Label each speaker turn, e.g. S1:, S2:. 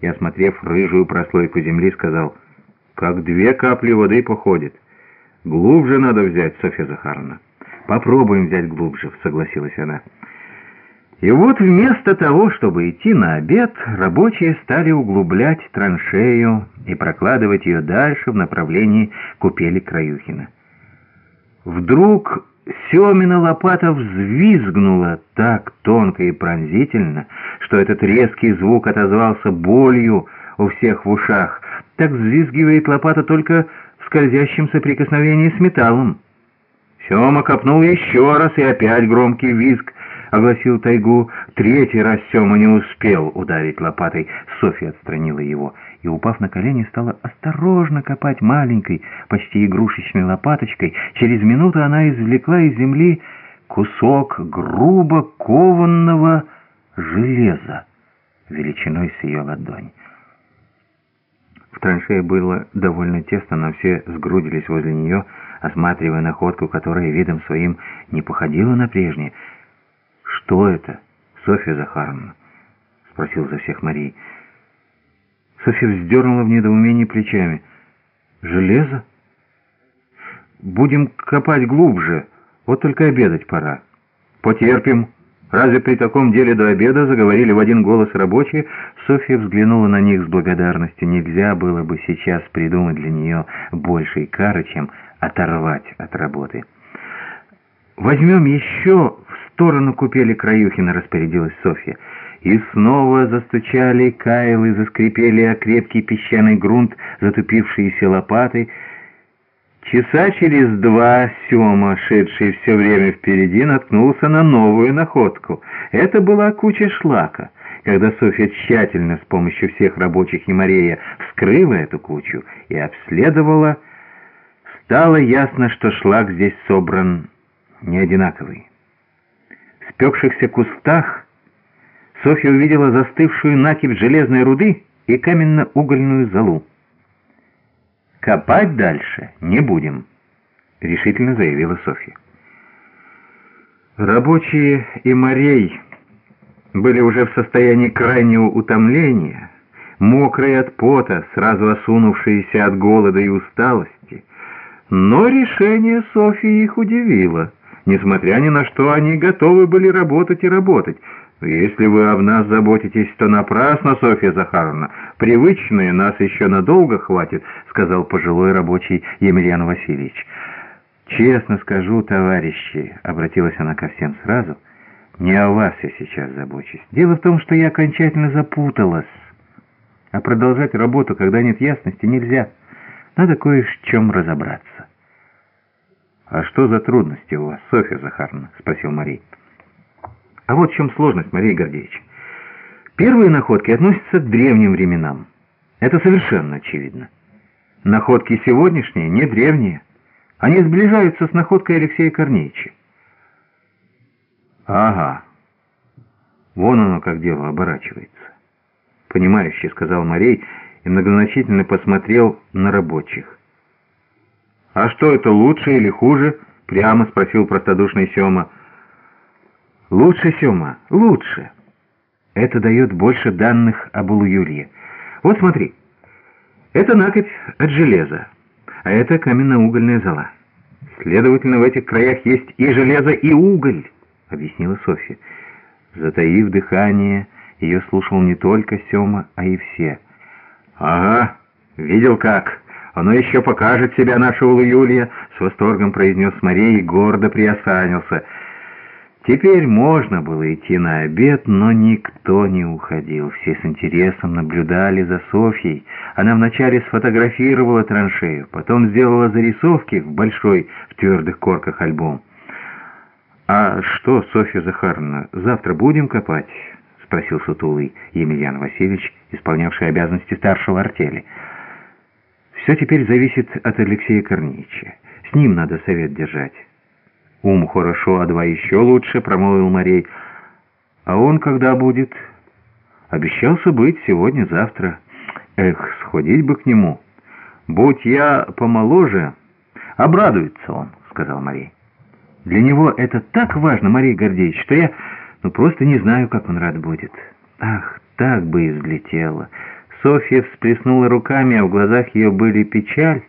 S1: и, осмотрев рыжую прослойку земли, сказал, «Как две капли воды походит. Глубже надо взять, Софья Захаровна». «Попробуем взять глубже», — согласилась она. И вот вместо того, чтобы идти на обед, рабочие стали углублять траншею и прокладывать ее дальше в направлении купели Краюхина. Вдруг Семина лопата взвизгнула так тонко и пронзительно, что этот резкий звук отозвался болью у всех в ушах. Так взвизгивает лопата только в скользящем соприкосновении с металлом. Сема копнул еще раз, и опять громкий визг огласил тайгу. Третий раз Сема не успел ударить лопатой. Софья отстранила его и, упав на колени, стала осторожно копать маленькой, почти игрушечной лопаточкой. Через минуту она извлекла из земли кусок грубо кованного железа величиной с ее ладонь. В траншее было довольно тесно, но все сгрудились возле нее, осматривая находку, которая видом своим не походила на прежнее. «Что это, Софья Захаровна?» — спросил за всех Марий. Софья вздернула в недоумении плечами. «Железо? Будем копать глубже, вот только обедать пора». «Потерпим». Разве при таком деле до обеда заговорили в один голос рабочие? Софья взглянула на них с благодарностью. Нельзя было бы сейчас придумать для нее большей кары, чем оторвать от работы. «Возьмем еще в сторону купели Краюхина», — распорядилась Софья. И снова застучали кайлы, заскрипели о крепкий песчаный грунт, затупившиеся лопатой. Часа через два Сема, шедший все время впереди, наткнулся на новую находку. Это была куча шлака. Когда Софья тщательно, с помощью всех рабочих и Мария, вскрыла эту кучу и обследовала, стало ясно, что шлак здесь собран не одинаковый. В спекшихся кустах Софья увидела застывшую накипь железной руды и каменно-угольную золу. «Копать дальше не будем», — решительно заявила Софья. Рабочие и морей были уже в состоянии крайнего утомления, мокрые от пота, сразу осунувшиеся от голода и усталости. Но решение Софьи их удивило. Несмотря ни на что, они готовы были работать и работать. «Если вы об нас заботитесь, то напрасно, Софья Захаровна. Привычные нас еще надолго хватит», — сказал пожилой рабочий Емельян Васильевич. «Честно скажу, товарищи», — обратилась она ко всем сразу, — «не о вас я сейчас забочусь. Дело в том, что я окончательно запуталась. А продолжать работу, когда нет ясности, нельзя. Надо кое в чем разобраться». «А что за трудности у вас, Софья Захаровна?» — спросил Марий. А вот в чем сложность, Мария Гордеевич. Первые находки относятся к древним временам. Это совершенно очевидно. Находки сегодняшние не древние. Они сближаются с находкой Алексея Корнеевича. Ага. Вон оно как дело оборачивается. Понимающе сказал Марей и многозначительно посмотрел на рабочих. «А что это, лучше или хуже?» Прямо спросил простодушный Сема. Лучше, Сема, лучше. Это дает больше данных об Улуюлье. Вот смотри. Это накопь от железа, а это каменно-угольная зола. Следовательно, в этих краях есть и железо, и уголь, объяснила Софья. Затаив дыхание, ее слушал не только Сема, а и все. «Ага, видел как. Оно еще покажет себя, наша Улуюлья», — с восторгом произнес Мария и гордо приосанился — Теперь можно было идти на обед, но никто не уходил. Все с интересом наблюдали за Софьей. Она вначале сфотографировала траншею, потом сделала зарисовки в большой, в твердых корках альбом. «А что, Софья Захаровна, завтра будем копать?» — спросил сутулый Емельян Васильевич, исполнявший обязанности старшего артели. «Все теперь зависит от Алексея Корнеевича. С ним надо совет держать». «Ум хорошо, а два еще лучше», — промолвил Марей. «А он когда будет?» «Обещался быть сегодня-завтра. Эх, сходить бы к нему. Будь я помоложе, обрадуется он», — сказал Марей. «Для него это так важно, Марей Гордеевич, что я ну, просто не знаю, как он рад будет. Ах, так бы и взлетело. Софья всплеснула руками, а в глазах ее были печаль